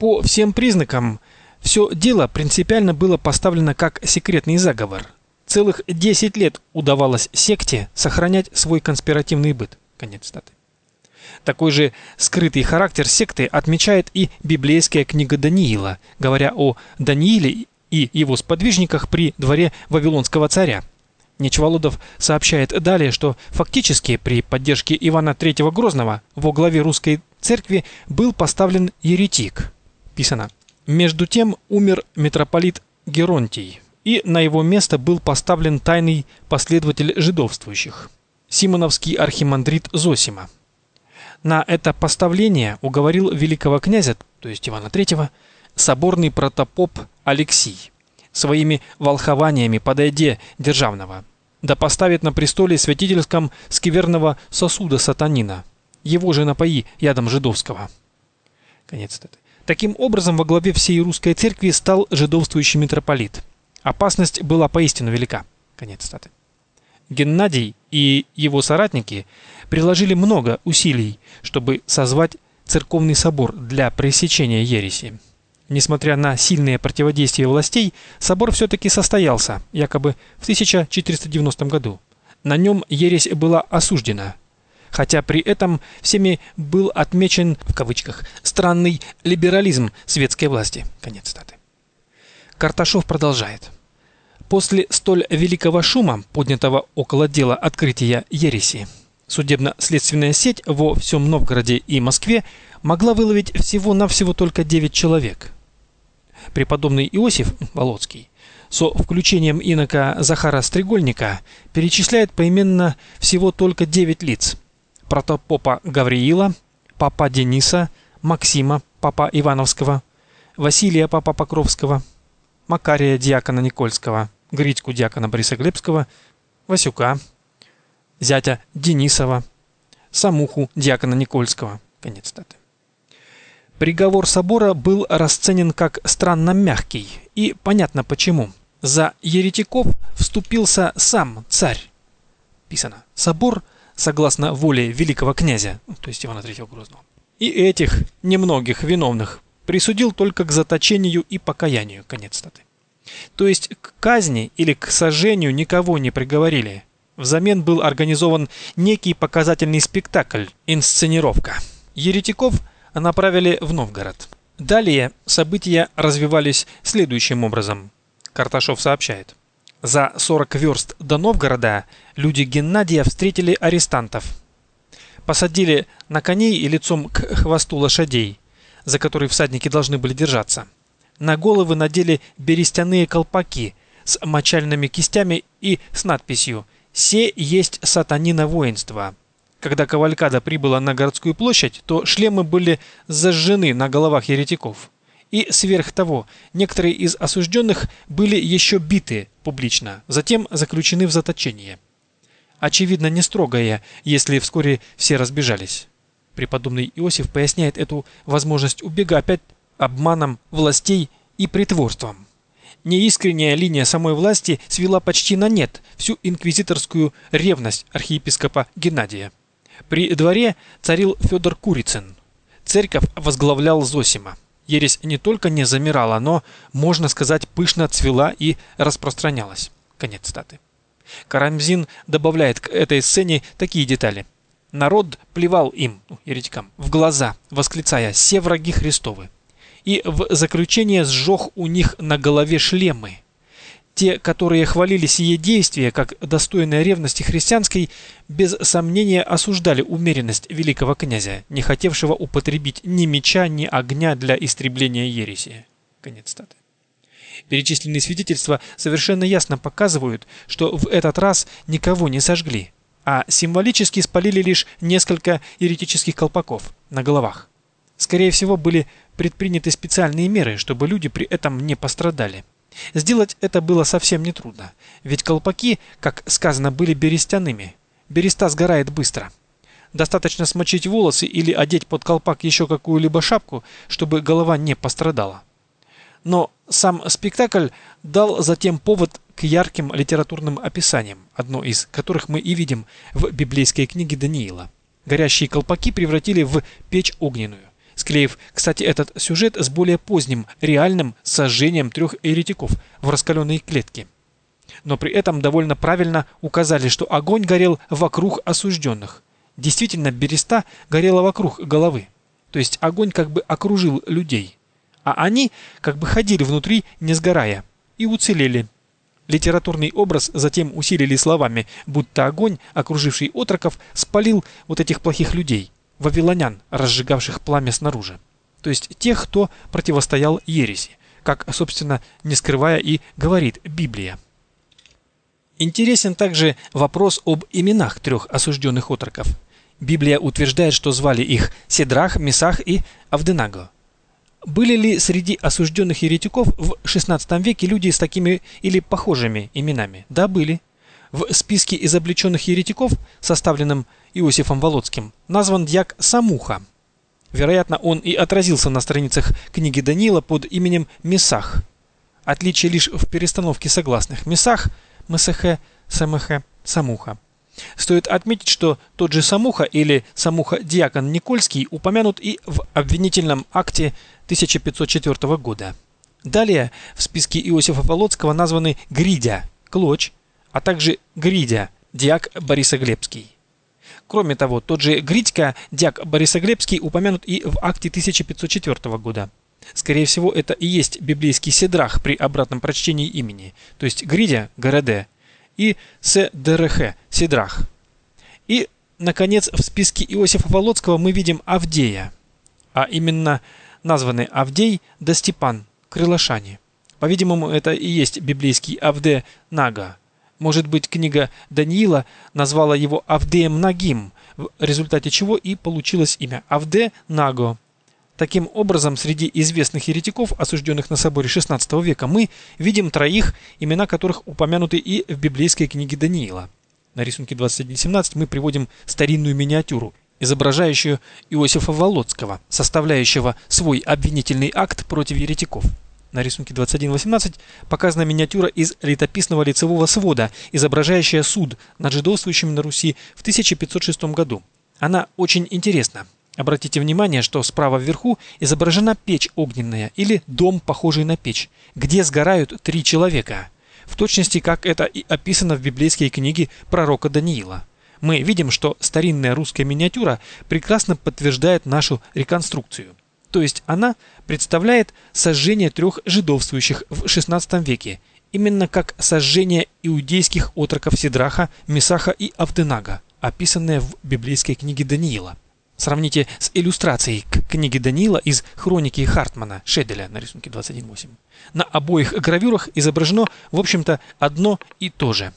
По всем признакам, все дело принципиально было поставлено как секретный заговор. Целых 10 лет удавалось секте сохранять свой конспиративный быт. Конец статы. Такой же скрытый характер секты отмечает и библейская книга Даниила, говоря о Данииле и его сподвижниках при дворе Вавилонского царя. Нечволодов сообщает далее, что фактически при поддержке Ивана III Грозного во главе русской церкви был поставлен еретик. Писано. Между тем умер митрополит Геронтий, и на его место был поставлен тайный последователь жидовствующих, симоновский архимандрит Зосима. На это поставление уговорил великого князя, то есть Ивана III, соборный протопоп Алексий, своими волхованиями подойде державного, да поставит на престоле святительском скверного сосуда сатанина, его же напои ядом жидовского. Конец цитаты. Таким образом, во главе всей русской церкви стал жидовствующий митрополит. Опасность была поистину велика. Конец цитаты. Геннадий и его соратники приложили много усилий, чтобы созвать церковный собор для пресечения ереси. Несмотря на сильное противодействие властей, собор все-таки состоялся, якобы в 1490 году. На нем ересь была осуждена, хотя при этом всеми был отмечен, в кавычках, странный либерализм светской власти. Конец статы. Карташов продолжает. После столь великого шума, поднятого около дела открытия ереси, судебно-следственная сеть во всем Новгороде и Москве могла выловить всего-навсего только 9 человек. Преподобный Иосиф Володский со включением инока Захара Стрегольника перечисляет поименно всего только 9 лиц. Протопопа Гавриила, папа Дениса, Максима, папа Ивановского, Василия, папа Покровского, Макария, диакона Никольского, Гритьку дьякона Борисоглебского, Васюка, зятя Денисова, Самуху дьякона Никольского. Конец статы. Приговор собора был расценен как странно мягкий, и понятно почему. За еретиков вступился сам царь. Писано. Собор, согласно воле великого князя, то есть Ивана III Грозного, и этих немногих виновных присудил только к заточению и покаянию. Конец статы. То есть к казни или к сожжению никого не приговорили. Взамен был организован некий показательный спектакль, инсценировка. Еретиков направили в Новгород. Далее события развивались следующим образом. Карташов сообщает. За 40 верст до Новгорода люди Геннадия встретили арестантов. Посадили на коней и лицом к хвосту лошадей, за которые всадники должны были держаться. На головы надели берестяные колпаки с мочальными кистями и с надписью «Се есть сатанина воинства». Когда Кавалькада прибыла на городскую площадь, то шлемы были зажжены на головах еретиков. И сверх того, некоторые из осужденных были еще биты публично, затем заключены в заточение. Очевидно, не строгое, если вскоре все разбежались. Преподобный Иосиф поясняет эту возможность убега опять обманом властей и притворством. Неискренняя линия самой власти свела почти на нет всю инквизиторскую ревность архиепископа Геннадия. При дворе царил Федор Курицын. Церковь возглавлял Зосима. Ересь не только не замирала, но, можно сказать, пышно цвела и распространялась. Конец статы. Карамзин добавляет к этой сцене такие детали. Народ плевал им, ну, еретикам, в глаза, восклицая «Все враги Христовы!» и в заключение сжег у них на голове шлемы. Те, которые хвалили сие действие как достойное ревности христианской, без сомнения осуждали умеренность великого князя, не хотевшего употребить ни меча, ни огня для истребления ереси. Конец статы. Перечисленные свидетельства совершенно ясно показывают, что в этот раз никого не сожгли, а символически спалили лишь несколько еретических колпаков на головах. Скорее всего, были предприняты специальные меры, чтобы люди при этом не пострадали. Сделать это было совсем нетрудно, ведь колпаки, как сказано, были берестяными. Береста сгорает быстро. Достаточно смочить волосы или одеть под колпак еще какую-либо шапку, чтобы голова не пострадала. Но сам спектакль дал затем повод к ярким литературным описаниям, одно из которых мы и видим в библейской книге Даниила. Горящие колпаки превратили в печь огненную. Склеив, кстати, этот сюжет с более поздним, реальным сожжением трех еретиков в раскаленной клетке. Но при этом довольно правильно указали, что огонь горел вокруг осужденных. Действительно, береста горела вокруг головы. То есть огонь как бы окружил людей. А они как бы ходили внутри, не сгорая, и уцелели. Литературный образ затем усилили словами, будто огонь, окруживший отроков, спалил вот этих плохих людей, вавилонян, разжигавших пламя снаружи. То есть тех, кто противостоял ереси, как, собственно, не скрывая и говорит Библия. Интересен также вопрос об именах трех осужденных отроков. Библия утверждает, что звали их Седрах, Месах и Авденаго. Были ли среди осужденных еретиков в XVI веке люди с такими или похожими именами? Да, были. В списке изобличенных еретиков, составленном Иосифом Володским, назван дьяк Самуха. Вероятно, он и отразился на страницах книги Даниила под именем Месах. Отличие лишь в перестановке согласных. Месах, Месехе, Самехе, Самуха. Стоит отметить, что тот же Самуха или Самуха-диакон Никольский упомянут и в обвинительном акте 1504 года. Далее в списке Иосифа Полоцкого названы Гридя, Клоч, а также Гридя, диак Борисоглебский. Кроме того, тот же Гридька, диак Борисоглебский, упомянут и в акте 1504 года. Скорее всего, это и есть библейский седрах при обратном прочтении имени, то есть Гридя, Городе, и СДРХ, Сидрах. И, наконец, в списке Иосифа Володского мы видим Авдея, а именно названы Авдей да Степан, крылашане. По-видимому, это и есть библейский Авде Нага. Может быть, книга Даниила назвала его Авдеем Нагим, в результате чего и получилось имя Авде Наго. Таким образом, среди известных еретиков, осужденных на соборе XVI века, мы видим троих, имена которых упомянуты и в библейской книге Даниила. На рисунке 21.17 мы приводим старинную миниатюру, изображающую Иосифа Володского, составляющего свой обвинительный акт против еретиков. На рисунке 21.18 показана миниатюра из летописного лицевого свода, изображающая суд над жидовствующими на Руси в 1506 году. Она очень интересна. Обратите внимание, что справа вверху изображена печь огненная или дом, похожий на печь, где сгорают три человека. В точности, как это и описано в библейской книге пророка Даниила. Мы видим, что старинная русская миниатюра прекрасно подтверждает нашу реконструкцию. То есть она представляет сожжение трех жидовствующих в XVI веке, именно как сожжение иудейских отроков Сидраха, Месаха и Авденага, описанное в библейской книге Даниила. Сравните с иллюстрацией к книге Даниила из хроники Хартмана Шеделя на рисунке 21.8. На обоих гравюрах изображено, в общем-то, одно и то же.